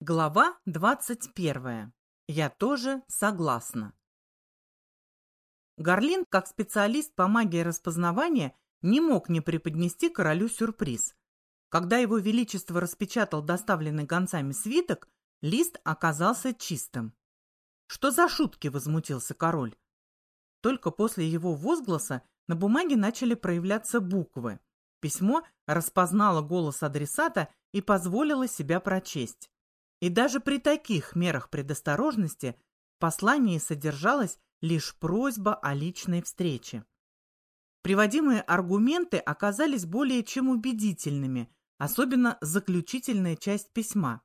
Глава 21. Я тоже согласна. Гарлин, как специалист по магии распознавания, не мог не преподнести королю сюрприз. Когда его величество распечатал доставленный гонцами свиток, лист оказался чистым. «Что за шутки?» – возмутился король. Только после его возгласа на бумаге начали проявляться буквы. Письмо распознало голос адресата и позволило себя прочесть. И даже при таких мерах предосторожности в послании содержалась лишь просьба о личной встрече. Приводимые аргументы оказались более чем убедительными, особенно заключительная часть письма.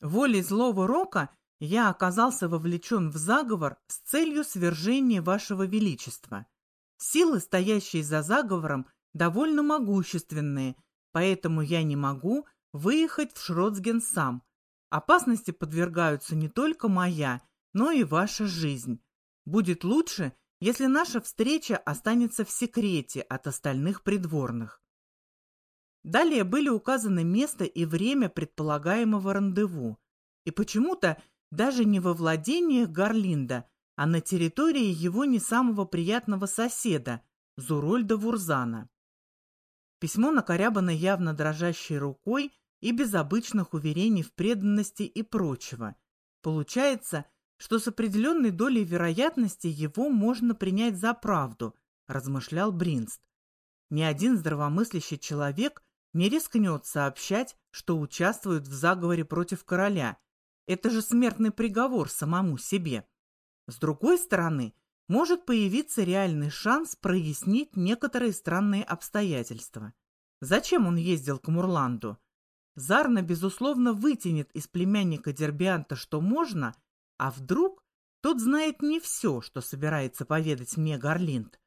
Волей злого рока я оказался вовлечен в заговор с целью свержения вашего величества. Силы, стоящие за заговором, довольно могущественные, поэтому я не могу выехать в Шротсген сам, Опасности подвергаются не только моя, но и ваша жизнь. Будет лучше, если наша встреча останется в секрете от остальных придворных. Далее были указаны место и время предполагаемого рандеву. И почему-то даже не во владениях Гарлинда, а на территории его не самого приятного соседа, Зурольда Вурзана. Письмо накорябано явно дрожащей рукой и без обычных уверений в преданности и прочего. Получается, что с определенной долей вероятности его можно принять за правду, размышлял Бринст. Ни один здравомыслящий человек не рискнет сообщать, что участвует в заговоре против короля. Это же смертный приговор самому себе. С другой стороны, может появиться реальный шанс прояснить некоторые странные обстоятельства. Зачем он ездил к Мурланду? Зарна, безусловно, вытянет из племянника Дербианта, что можно, а вдруг тот знает не все, что собирается поведать мне Гарлинд.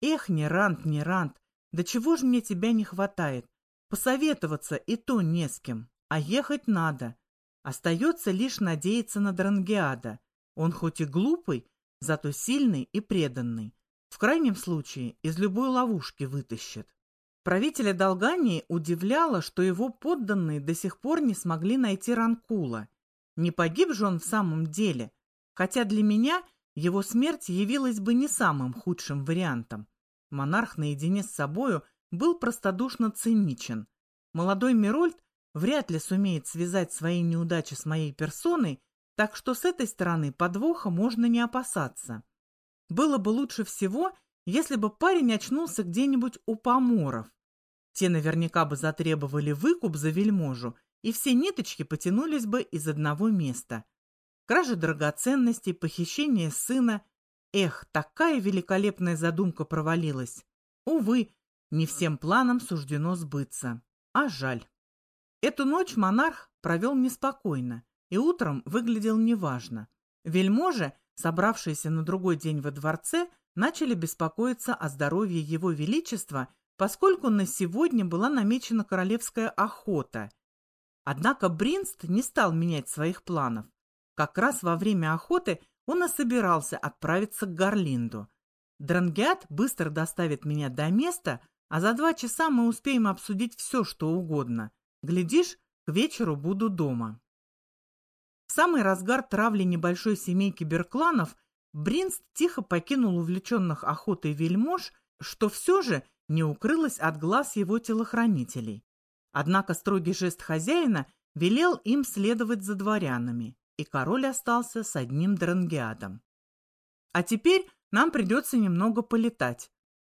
Эх, не рант, не рант, да чего же мне тебя не хватает? Посоветоваться и то не с кем, а ехать надо. Остается лишь надеяться на Дрангиада. Он хоть и глупый, зато сильный и преданный. В крайнем случае из любой ловушки вытащит. Правителя Долгании удивляло, что его подданные до сих пор не смогли найти Ранкула. Не погиб же он в самом деле, хотя для меня его смерть явилась бы не самым худшим вариантом. Монарх наедине с собою был простодушно циничен. Молодой Мирольд вряд ли сумеет связать свои неудачи с моей персоной, так что с этой стороны подвоха можно не опасаться. Было бы лучше всего, если бы парень очнулся где-нибудь у поморов. Те наверняка бы затребовали выкуп за вельможу, и все ниточки потянулись бы из одного места. Кража драгоценностей, похищение сына. Эх, такая великолепная задумка провалилась. Увы, не всем планам суждено сбыться. А жаль. Эту ночь монарх провел неспокойно и утром выглядел неважно. Вельможи, собравшиеся на другой день во дворце, начали беспокоиться о здоровье его величества поскольку на сегодня была намечена королевская охота. Однако Бринст не стал менять своих планов. Как раз во время охоты он и собирался отправиться к Гарлинду. Дрангиат быстро доставит меня до места, а за два часа мы успеем обсудить все, что угодно. Глядишь, к вечеру буду дома. В самый разгар травли небольшой семейки беркланов Бринст тихо покинул увлеченных охотой вельмож, что все же не укрылась от глаз его телохранителей. Однако строгий жест хозяина велел им следовать за дворянами, и король остался с одним дрангиадом. «А теперь нам придется немного полетать.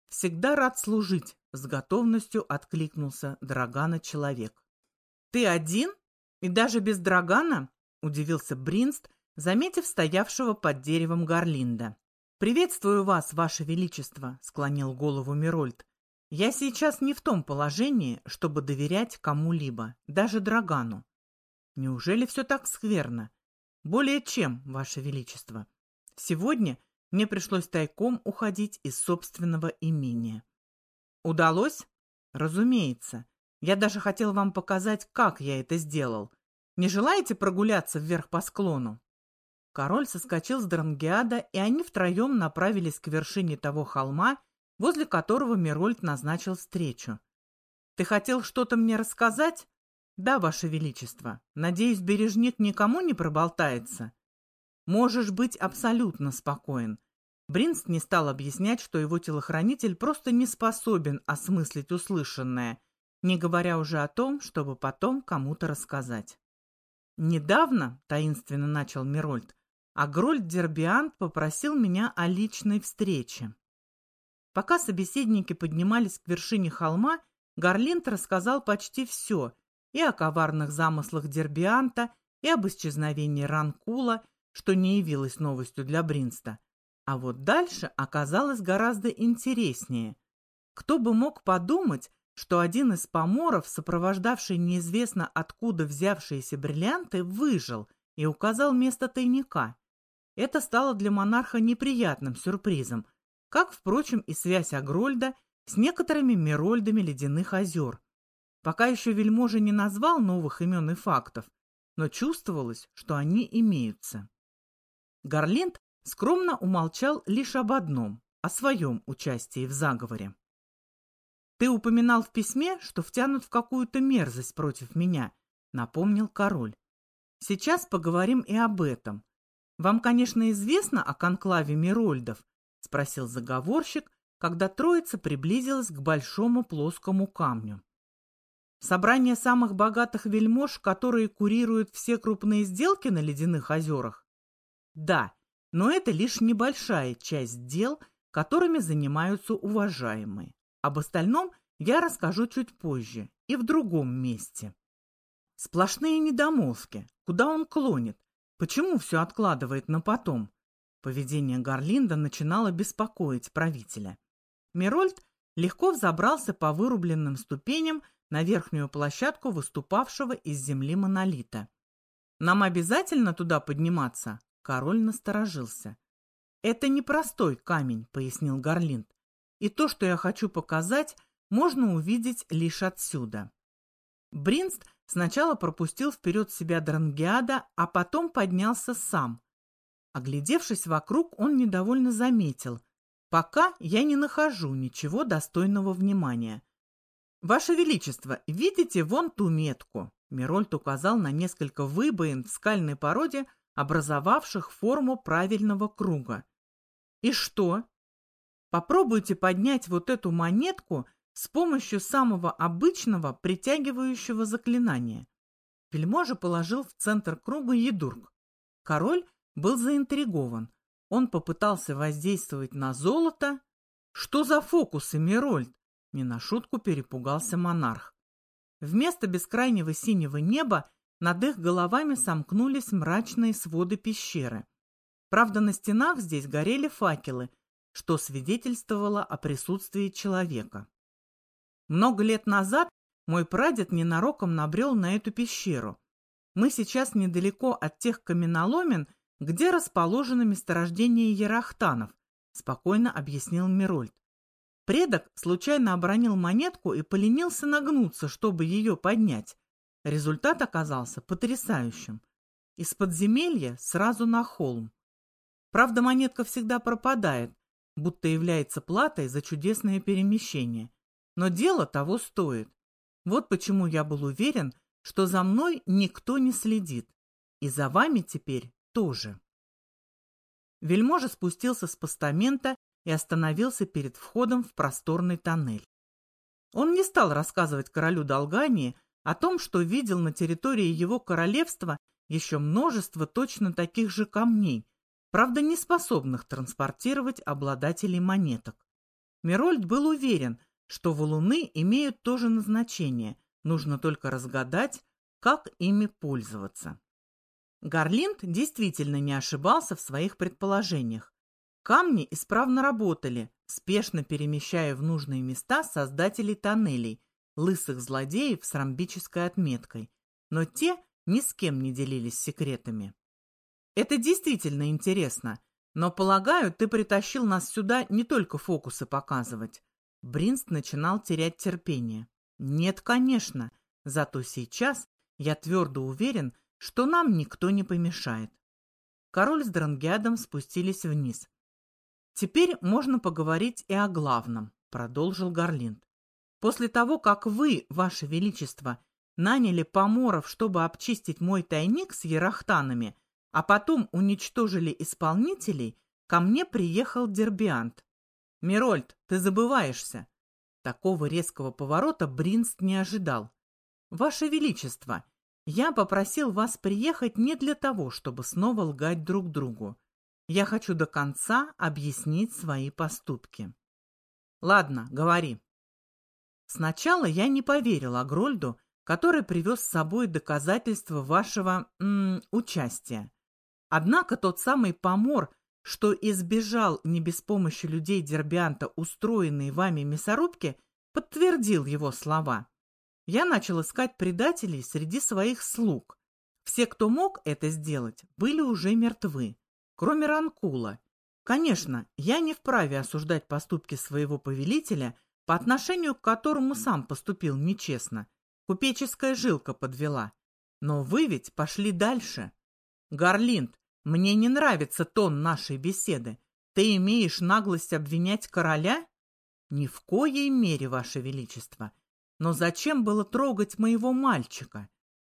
Всегда рад служить», — с готовностью откликнулся Драгана человек. «Ты один? И даже без Драгана?» — удивился Бринст, заметив стоявшего под деревом Гарлинда. «Приветствую вас, ваше величество», — склонил голову Мирольд. Я сейчас не в том положении, чтобы доверять кому-либо, даже Драгану. Неужели все так скверно? Более чем, Ваше Величество. Сегодня мне пришлось тайком уходить из собственного имения. Удалось? Разумеется. Я даже хотел вам показать, как я это сделал. Не желаете прогуляться вверх по склону? Король соскочил с Дрангиада, и они втроем направились к вершине того холма, возле которого Мирольд назначил встречу. «Ты хотел что-то мне рассказать?» Да, Ваше Величество. Надеюсь, бережник никому не проболтается? Можешь быть абсолютно спокоен. Бринст не стал объяснять, что его телохранитель просто не способен осмыслить услышанное, не говоря уже о том, чтобы потом кому-то рассказать. «Недавно», — таинственно начал Мирольд, а Грольд Дербиант попросил меня о личной встрече. Пока собеседники поднимались к вершине холма, Гарлинд рассказал почти все и о коварных замыслах Дербианта, и об исчезновении Ранкула, что не явилось новостью для Бринста. А вот дальше оказалось гораздо интереснее. Кто бы мог подумать, что один из поморов, сопровождавший неизвестно откуда взявшиеся бриллианты, выжил и указал место тайника. Это стало для монарха неприятным сюрпризом, как, впрочем, и связь Агрольда с некоторыми Мирольдами ледяных озер. Пока еще вельможа не назвал новых имен и фактов, но чувствовалось, что они имеются. Гарленд скромно умолчал лишь об одном – о своем участии в заговоре. «Ты упоминал в письме, что втянут в какую-то мерзость против меня», – напомнил король. «Сейчас поговорим и об этом. Вам, конечно, известно о конклаве Мирольдов?» – спросил заговорщик, когда троица приблизилась к большому плоскому камню. «Собрание самых богатых вельмож, которые курируют все крупные сделки на ледяных озерах?» «Да, но это лишь небольшая часть дел, которыми занимаются уважаемые. Об остальном я расскажу чуть позже и в другом месте. Сплошные недомолвки. Куда он клонит? Почему все откладывает на потом? Поведение Гарлинда начинало беспокоить правителя. Мирольд легко взобрался по вырубленным ступеням на верхнюю площадку выступавшего из земли монолита. «Нам обязательно туда подниматься?» Король насторожился. «Это не простой камень», — пояснил Гарлинд. «И то, что я хочу показать, можно увидеть лишь отсюда». Бринст сначала пропустил вперед себя Дрангиада, а потом поднялся сам. Оглядевшись вокруг, он недовольно заметил. «Пока я не нахожу ничего достойного внимания». «Ваше Величество, видите вон ту метку?» Мирольд указал на несколько выбоин в скальной породе, образовавших форму правильного круга. И что? Попробуйте поднять вот эту монетку с помощью самого обычного притягивающего заклинания. Вельможа положил в центр круга едург. Король был заинтригован. Он попытался воздействовать на золото. Что за фокусы, Мирольд? Не на шутку перепугался монарх. Вместо бескрайнего синего неба над их головами сомкнулись мрачные своды пещеры. Правда, на стенах здесь горели факелы, что свидетельствовало о присутствии человека. Много лет назад мой прадед ненароком набрел на эту пещеру. Мы сейчас недалеко от тех каменоломен, где расположено месторождение ярахтанов, спокойно объяснил Мирольд. Предок случайно обронил монетку и поленился нагнуться, чтобы ее поднять. Результат оказался потрясающим. Из подземелья сразу на холм. Правда, монетка всегда пропадает, будто является платой за чудесное перемещение. Но дело того стоит. Вот почему я был уверен, что за мной никто не следит. И за вами теперь тоже. Вельможа спустился с постамента и остановился перед входом в просторный тоннель. Он не стал рассказывать королю Долгании о том, что видел на территории его королевства еще множество точно таких же камней, правда не способных транспортировать обладателей монеток. Мирольд был уверен, что валуны имеют то же назначение, нужно только разгадать, как ими пользоваться. Гарлинд действительно не ошибался в своих предположениях. Камни исправно работали, спешно перемещая в нужные места создателей тоннелей, лысых злодеев с ромбической отметкой, но те ни с кем не делились секретами. Это действительно интересно, но, полагаю, ты притащил нас сюда не только фокусы показывать. Бринст начинал терять терпение. Нет, конечно, зато сейчас я твердо уверен, что нам никто не помешает. Король с Дрангиадом спустились вниз. Теперь можно поговорить и о главном, продолжил Гарлинд. После того, как вы, ваше величество, наняли поморов, чтобы обчистить мой тайник с ярахтанами, а потом уничтожили исполнителей, ко мне приехал Дербиант. «Мирольд, ты забываешься!» Такого резкого поворота Бринст не ожидал. «Ваше Величество, я попросил вас приехать не для того, чтобы снова лгать друг другу. Я хочу до конца объяснить свои поступки». «Ладно, говори». Сначала я не поверил Агрольду, который привез с собой доказательства вашего м, участия. Однако тот самый помор, что избежал не без помощи людей Дербианта устроенной вами мясорубки, подтвердил его слова. Я начал искать предателей среди своих слуг. Все, кто мог это сделать, были уже мертвы, кроме Ранкула. Конечно, я не вправе осуждать поступки своего повелителя, по отношению к которому сам поступил нечестно. Купеческая жилка подвела. Но вы ведь пошли дальше. Гарлинд, мне не нравится тон нашей беседы. Ты имеешь наглость обвинять короля? Ни в коей мере, ваше величество. Но зачем было трогать моего мальчика?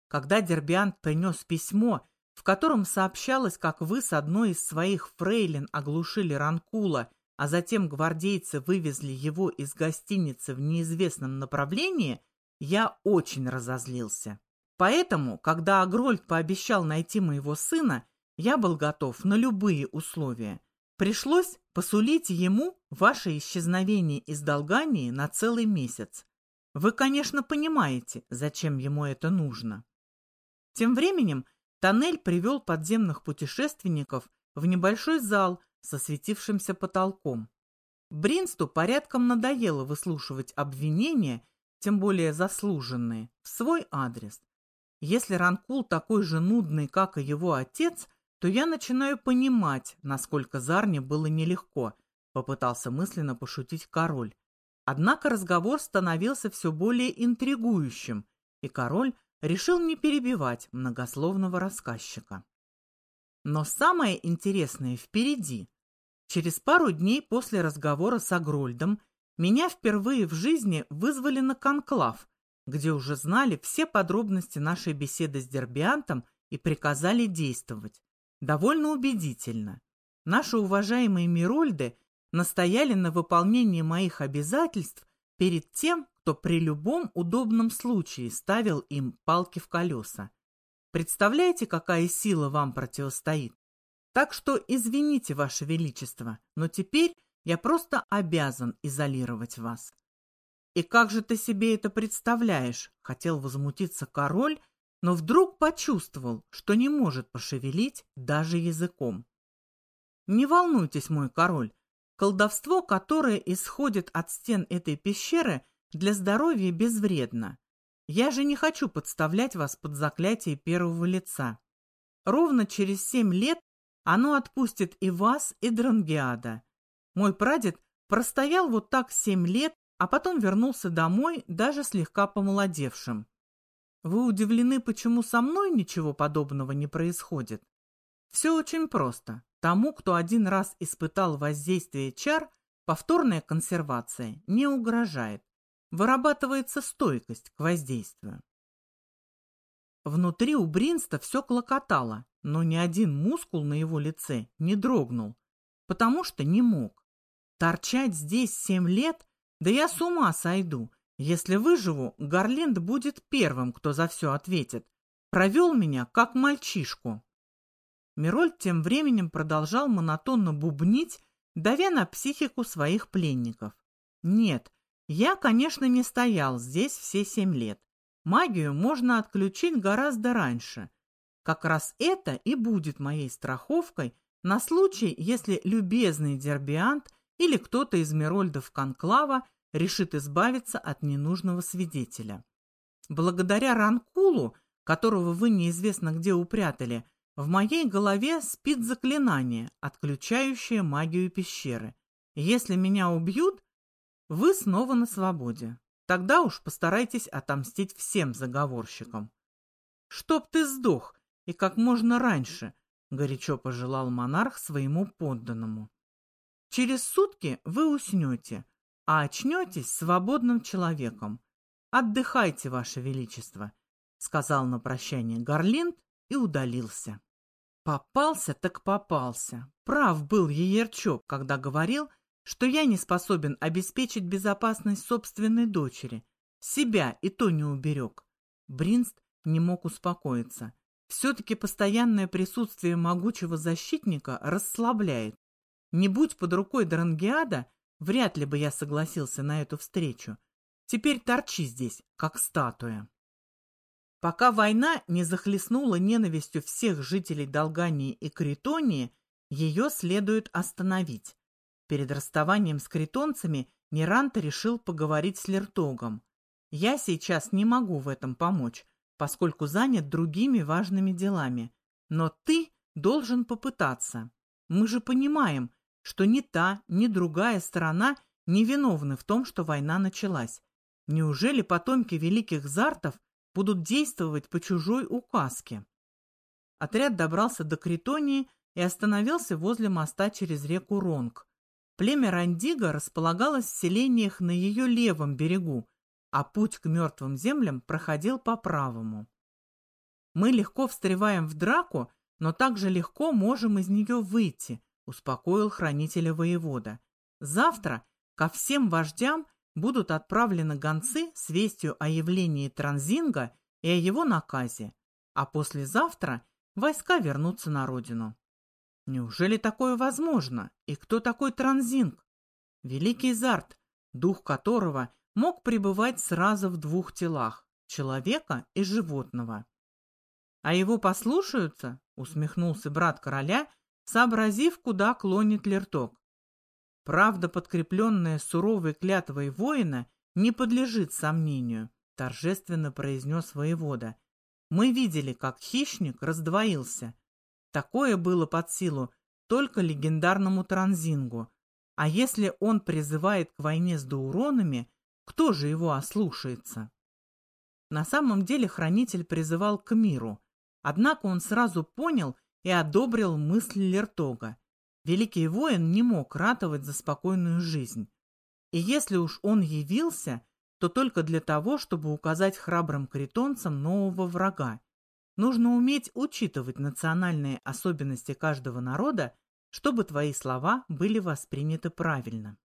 Когда Дербиант принес письмо, в котором сообщалось, как вы с одной из своих фрейлин оглушили Ранкула, а затем гвардейцы вывезли его из гостиницы в неизвестном направлении, я очень разозлился. Поэтому, когда Агрольд пообещал найти моего сына, я был готов на любые условия. Пришлось посулить ему ваше исчезновение из Долгании на целый месяц. Вы, конечно, понимаете, зачем ему это нужно. Тем временем тоннель привел подземных путешественников в небольшой зал со светившимся потолком. Бринсту порядком надоело выслушивать обвинения, тем более заслуженные, в свой адрес. Если Ранкул такой же нудный, как и его отец, то я начинаю понимать, насколько Зарне было нелегко, попытался мысленно пошутить король. Однако разговор становился все более интригующим, и король решил не перебивать многословного рассказчика. Но самое интересное впереди. Через пару дней после разговора с Агрольдом меня впервые в жизни вызвали на конклав, где уже знали все подробности нашей беседы с Дербиантом и приказали действовать. Довольно убедительно. Наши уважаемые Мирольды настояли на выполнении моих обязательств перед тем, кто при любом удобном случае ставил им палки в колеса. Представляете, какая сила вам противостоит? Так что извините, Ваше Величество, но теперь я просто обязан изолировать вас. «И как же ты себе это представляешь?» — хотел возмутиться король, но вдруг почувствовал, что не может пошевелить даже языком. «Не волнуйтесь, мой король, колдовство, которое исходит от стен этой пещеры, для здоровья безвредно. Я же не хочу подставлять вас под заклятие первого лица. Ровно через семь лет оно отпустит и вас, и Дрангиада. Мой прадед простоял вот так семь лет, а потом вернулся домой, даже слегка помолодевшим. Вы удивлены, почему со мной ничего подобного не происходит? Все очень просто. Тому, кто один раз испытал воздействие чар, повторная консервация не угрожает. Вырабатывается стойкость к воздействию. Внутри у Бринста все клокотало, но ни один мускул на его лице не дрогнул, потому что не мог. Торчать здесь семь лет да я с ума сойду. Если выживу, Гарленд будет первым, кто за все ответит. Провел меня, как мальчишку. Мироль тем временем продолжал монотонно бубнить, давя на психику своих пленников. Нет, я, конечно, не стоял здесь все семь лет. Магию можно отключить гораздо раньше. Как раз это и будет моей страховкой на случай, если любезный Дербиант или кто-то из Мирольдов Конклава решит избавиться от ненужного свидетеля. Благодаря Ранкулу, которого вы неизвестно где упрятали, в моей голове спит заклинание, отключающее магию пещеры. Если меня убьют, вы снова на свободе. Тогда уж постарайтесь отомстить всем заговорщикам. Чтоб ты сдох, и как можно раньше, горячо пожелал монарх своему подданному. Через сутки вы уснете, а очнетесь свободным человеком. Отдыхайте, Ваше Величество. сказал на прощание Гарлинд и удалился. Попался так попался. Прав был Еерчок, когда говорил, что я не способен обеспечить безопасность собственной дочери. Себя и то не уберег. Бринст не мог успокоиться. Все-таки постоянное присутствие могучего защитника расслабляет. Не будь под рукой Дрангиада, вряд ли бы я согласился на эту встречу. Теперь торчи здесь, как статуя. Пока война не захлестнула ненавистью всех жителей Долгании и Критонии, ее следует остановить. Перед расставанием с критонцами Неранта решил поговорить с Лертогом. Я сейчас не могу в этом помочь, поскольку занят другими важными делами. Но ты должен попытаться. Мы же понимаем, что ни та, ни другая сторона не виновны в том, что война началась. Неужели потомки великих зартов будут действовать по чужой указке? Отряд добрался до Критонии и остановился возле моста через реку Ронг. Племя Рандига располагалось в селениях на ее левом берегу, а путь к мертвым землям проходил по правому. Мы легко встреваем в драку, но также легко можем из нее выйти, успокоил хранителя воевода. Завтра ко всем вождям будут отправлены гонцы с вестью о явлении Транзинга и о его наказе, а послезавтра войска вернутся на родину. Неужели такое возможно? И кто такой Транзинг? Великий Зарт, дух которого мог пребывать сразу в двух телах – человека и животного. «А его послушаются?» – усмехнулся брат короля, сообразив, куда клонит Лерток. Правда, подкрепленная суровой клятвой воина, не подлежит сомнению, торжественно произнес воевода. Мы видели, как хищник раздвоился. Такое было под силу только легендарному Транзингу. А если он призывает к войне с Дауронами, кто же его ослушается? На самом деле хранитель призывал к миру, однако он сразу понял и одобрил мысль Лертога. Великий воин не мог ратовать за спокойную жизнь. И если уж он явился, то только для того, чтобы указать храбрым критонцам нового врага. Нужно уметь учитывать национальные особенности каждого народа, чтобы твои слова были восприняты правильно.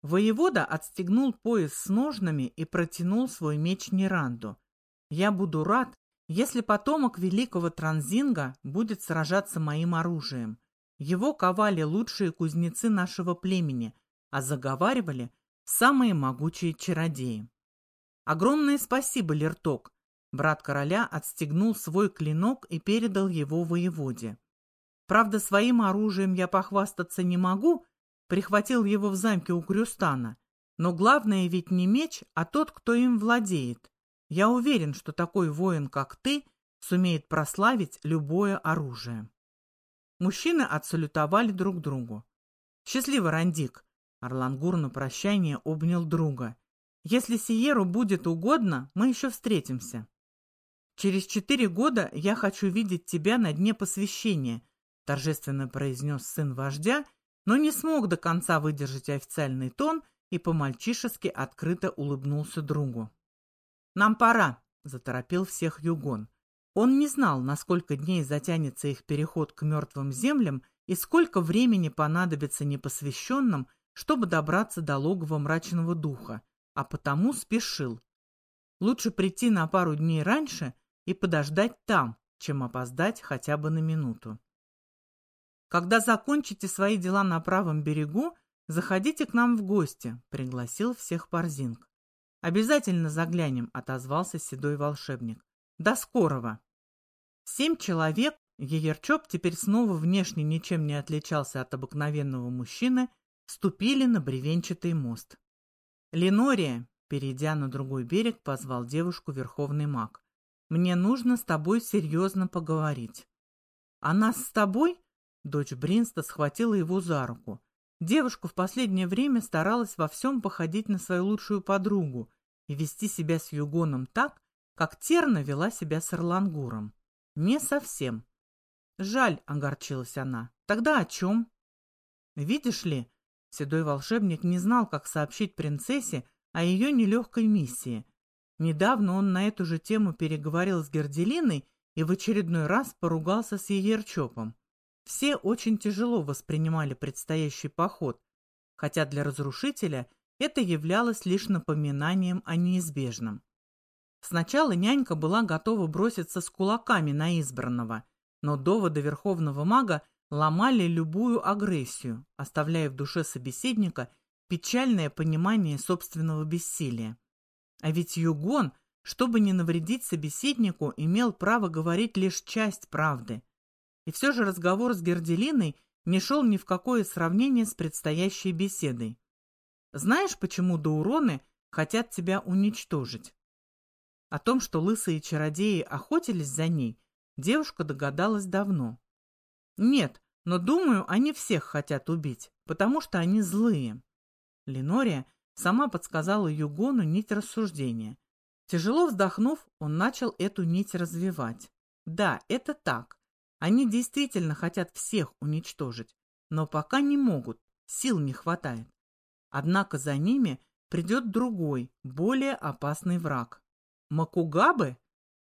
Воевода отстегнул пояс с ножнами и протянул свой меч Неранду. «Я буду рад, если потомок великого Транзинга будет сражаться моим оружием. Его ковали лучшие кузнецы нашего племени, а заговаривали самые могучие чародеи. Огромное спасибо, Лерток. Брат короля отстегнул свой клинок и передал его воеводе. Правда, своим оружием я похвастаться не могу, прихватил его в замке у Крюстана. Но главное ведь не меч, а тот, кто им владеет. Я уверен, что такой воин, как ты, сумеет прославить любое оружие. Мужчины отсалютовали друг другу. «Счастливо, Рандик!» Орлангур на прощание обнял друга. «Если Сиеру будет угодно, мы еще встретимся. Через четыре года я хочу видеть тебя на дне посвящения», торжественно произнес сын вождя, но не смог до конца выдержать официальный тон и по-мальчишески открыто улыбнулся другу. «Нам пора», — заторопил всех Югон. Он не знал, на сколько дней затянется их переход к мертвым землям и сколько времени понадобится непосвященным, чтобы добраться до логова мрачного духа, а потому спешил. Лучше прийти на пару дней раньше и подождать там, чем опоздать хотя бы на минуту. Когда закончите свои дела на правом берегу, заходите к нам в гости, пригласил всех Парзинг. Обязательно заглянем, отозвался седой волшебник. До скорого! Семь человек, Еерчоп теперь снова внешне ничем не отличался от обыкновенного мужчины, ступили на бревенчатый мост. «Ленория», перейдя на другой берег, позвал девушку верховный маг. «Мне нужно с тобой серьезно поговорить». «А нас с тобой?» Дочь Бринста схватила его за руку. Девушка в последнее время старалась во всем походить на свою лучшую подругу и вести себя с Югоном так, как Терна вела себя с Орлангуром. Не совсем. Жаль, огорчилась она. Тогда о чем? Видишь ли, седой волшебник не знал, как сообщить принцессе о ее нелегкой миссии. Недавно он на эту же тему переговорил с Герделиной и в очередной раз поругался с Егерчопом. Все очень тяжело воспринимали предстоящий поход, хотя для разрушителя это являлось лишь напоминанием о неизбежном. Сначала нянька была готова броситься с кулаками на избранного, но доводы верховного мага ломали любую агрессию, оставляя в душе собеседника печальное понимание собственного бессилия. А ведь Югон, чтобы не навредить собеседнику, имел право говорить лишь часть правды. И все же разговор с Герделиной не шел ни в какое сравнение с предстоящей беседой. Знаешь, почему Дауроны хотят тебя уничтожить? О том, что лысые чародеи охотились за ней, девушка догадалась давно. Нет, но думаю, они всех хотят убить, потому что они злые. Ленория сама подсказала Югону нить рассуждения. Тяжело вздохнув, он начал эту нить развивать. Да, это так. Они действительно хотят всех уничтожить, но пока не могут, сил не хватает. Однако за ними придет другой, более опасный враг. Макугабы?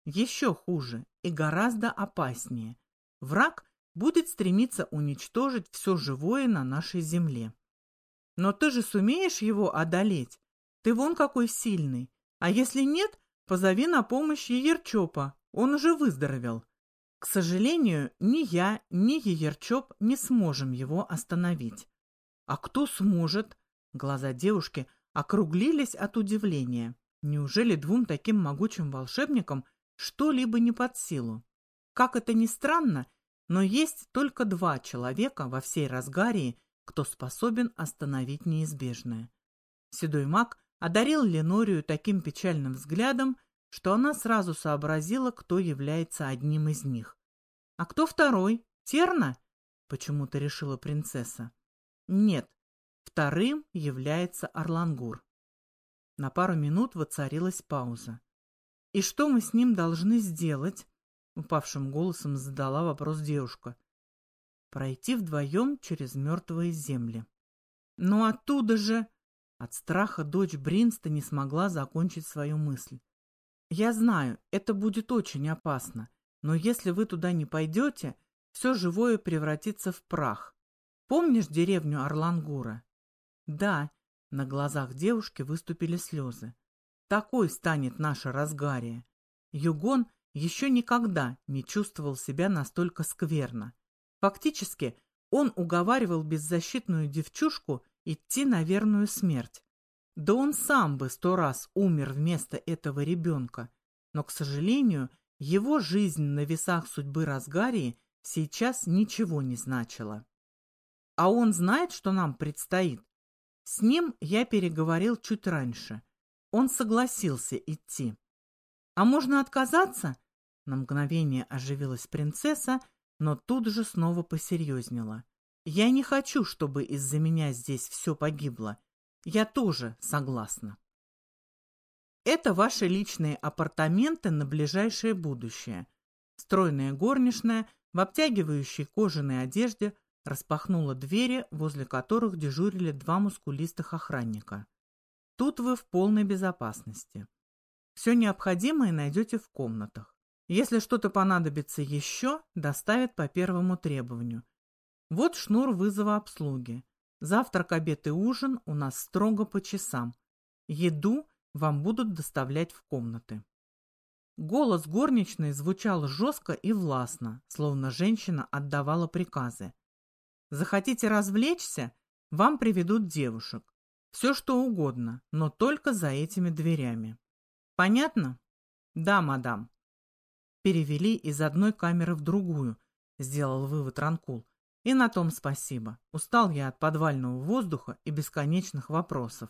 Еще хуже и гораздо опаснее. Враг будет стремиться уничтожить все живое на нашей земле. Но ты же сумеешь его одолеть? Ты вон какой сильный. А если нет, позови на помощь Еерчопа, он уже выздоровел. К сожалению, ни я, ни Еерчоп не сможем его остановить. А кто сможет? Глаза девушки округлились от удивления. Неужели двум таким могучим волшебникам что-либо не под силу? Как это ни странно, но есть только два человека во всей Разгарии, кто способен остановить неизбежное. Седой маг одарил Ленорию таким печальным взглядом, что она сразу сообразила, кто является одним из них. «А кто второй? Терна?» — почему-то решила принцесса. «Нет, вторым является Орлангур. На пару минут воцарилась пауза. «И что мы с ним должны сделать?» — упавшим голосом задала вопрос девушка. «Пройти вдвоем через мертвые земли». «Но оттуда же...» От страха дочь Бринста не смогла закончить свою мысль. «Я знаю, это будет очень опасно, но если вы туда не пойдете, все живое превратится в прах. Помнишь деревню Орлангура?» «Да, на глазах девушки выступили слезы. Такой станет наша разгария. Югон еще никогда не чувствовал себя настолько скверно. Фактически, он уговаривал беззащитную девчушку идти на верную смерть. Да он сам бы сто раз умер вместо этого ребенка. Но, к сожалению, его жизнь на весах судьбы Разгарии сейчас ничего не значила. А он знает, что нам предстоит? С ним я переговорил чуть раньше. Он согласился идти. «А можно отказаться?» На мгновение оживилась принцесса, но тут же снова посерьезнела. «Я не хочу, чтобы из-за меня здесь все погибло. Я тоже согласна». Это ваши личные апартаменты на ближайшее будущее. Стройная горничная в обтягивающей кожаной одежде распахнула двери, возле которых дежурили два мускулистых охранника. Тут вы в полной безопасности. Все необходимое найдете в комнатах. Если что-то понадобится еще, доставят по первому требованию. Вот шнур вызова обслуги. Завтрак, обед и ужин у нас строго по часам. Еду вам будут доставлять в комнаты. Голос горничной звучал жестко и властно, словно женщина отдавала приказы. Захотите развлечься, вам приведут девушек. Все что угодно, но только за этими дверями. Понятно? Да, мадам. Перевели из одной камеры в другую, сделал вывод Ранкул. И на том спасибо. Устал я от подвального воздуха и бесконечных вопросов.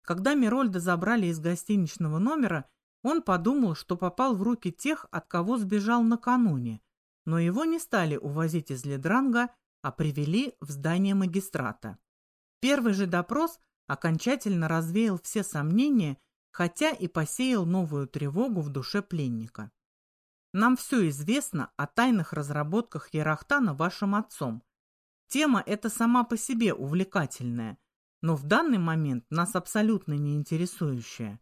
Когда Мирольда забрали из гостиничного номера, он подумал, что попал в руки тех, от кого сбежал накануне, но его не стали увозить из Ледранга, а привели в здание магистрата. Первый же допрос окончательно развеял все сомнения, хотя и посеял новую тревогу в душе пленника. Нам все известно о тайных разработках Ярахтана вашим отцом. Тема эта сама по себе увлекательная, но в данный момент нас абсолютно не интересующая.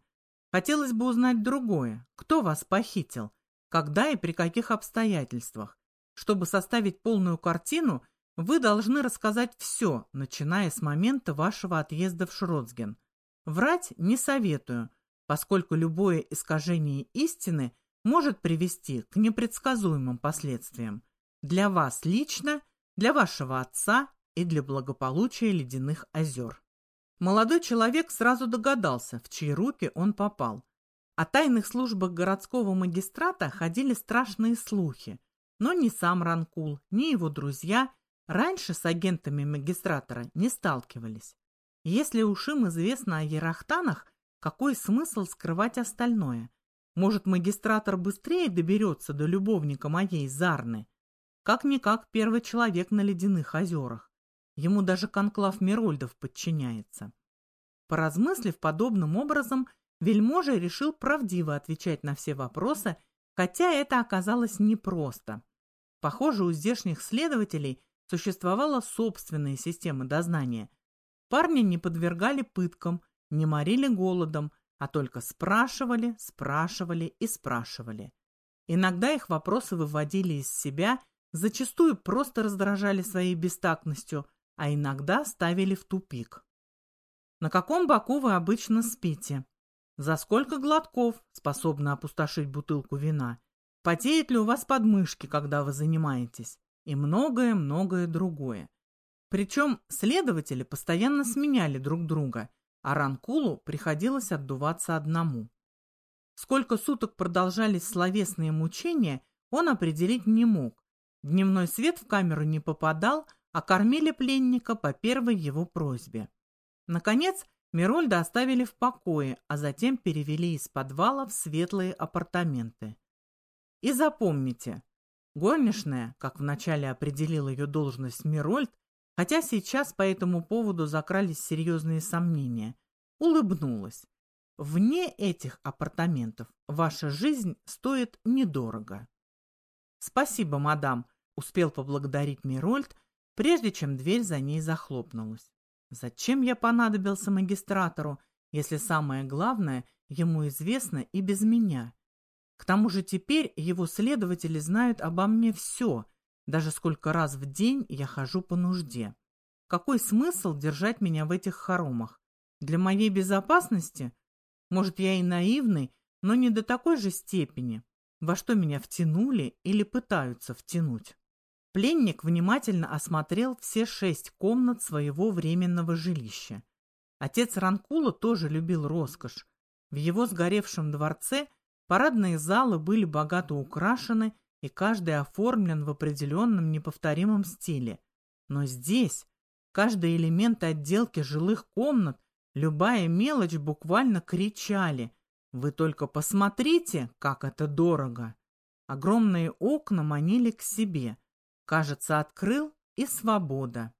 Хотелось бы узнать другое. Кто вас похитил? Когда и при каких обстоятельствах? Чтобы составить полную картину, вы должны рассказать все, начиная с момента вашего отъезда в Шротсген. Врать не советую, поскольку любое искажение истины может привести к непредсказуемым последствиям. Для вас лично, для вашего отца и для благополучия ледяных озер. Молодой человек сразу догадался, в чьи руки он попал. О тайных службах городского магистрата ходили страшные слухи, но ни сам Ранкул, ни его друзья раньше с агентами магистратора не сталкивались. Если уж им известно о ерахтанах, какой смысл скрывать остальное? Может, магистратор быстрее доберется до любовника моей Зарны? Как-никак первый человек на ледяных озерах. Ему даже конклав Мирольдов подчиняется. Поразмыслив подобным образом, вельможа решил правдиво отвечать на все вопросы, хотя это оказалось непросто. Похоже, у здешних следователей существовала собственная система дознания. Парня не подвергали пыткам, не морили голодом, а только спрашивали, спрашивали и спрашивали. Иногда их вопросы выводили из себя, зачастую просто раздражали своей бестактностью, а иногда ставили в тупик. На каком боку вы обычно спите? За сколько глотков способны опустошить бутылку вина? Потеют ли у вас подмышки, когда вы занимаетесь? И многое-многое другое. Причем следователи постоянно сменяли друг друга, а Ранкулу приходилось отдуваться одному. Сколько суток продолжались словесные мучения, он определить не мог. Дневной свет в камеру не попадал, а кормили пленника по первой его просьбе. Наконец, Мирольда оставили в покое, а затем перевели из подвала в светлые апартаменты. И запомните, горничная, как вначале определил ее должность Мирольд, хотя сейчас по этому поводу закрались серьезные сомнения, улыбнулась. Вне этих апартаментов ваша жизнь стоит недорого. Спасибо, мадам, успел поблагодарить Мирольд, прежде чем дверь за ней захлопнулась. Зачем я понадобился магистратору, если самое главное ему известно и без меня? К тому же теперь его следователи знают обо мне все, даже сколько раз в день я хожу по нужде. Какой смысл держать меня в этих хоромах? Для моей безопасности? Может, я и наивный, но не до такой же степени, во что меня втянули или пытаются втянуть. Пленник внимательно осмотрел все шесть комнат своего временного жилища. Отец Ранкула тоже любил роскошь. В его сгоревшем дворце парадные залы были богато украшены и каждый оформлен в определенном неповторимом стиле. Но здесь каждый элемент отделки жилых комнат, любая мелочь буквально кричали. Вы только посмотрите, как это дорого. Огромные окна манили к себе – Кажется, открыл и свобода.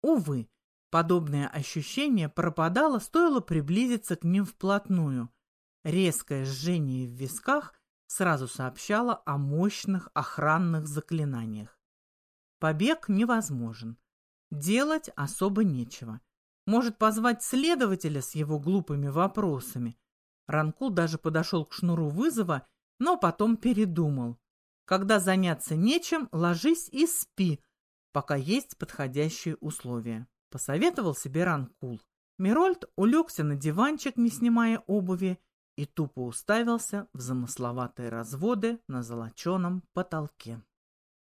Увы, подобное ощущение пропадало, стоило приблизиться к ним вплотную. Резкое жжение в висках сразу сообщало о мощных охранных заклинаниях. Побег невозможен. Делать особо нечего. Может позвать следователя с его глупыми вопросами. Ранкул даже подошел к шнуру вызова, но потом передумал. Когда заняться нечем, ложись и спи, пока есть подходящие условия. Посоветовал себе Ранкул. Мирольд улегся на диванчик, не снимая обуви, и тупо уставился в замысловатые разводы на золоченом потолке.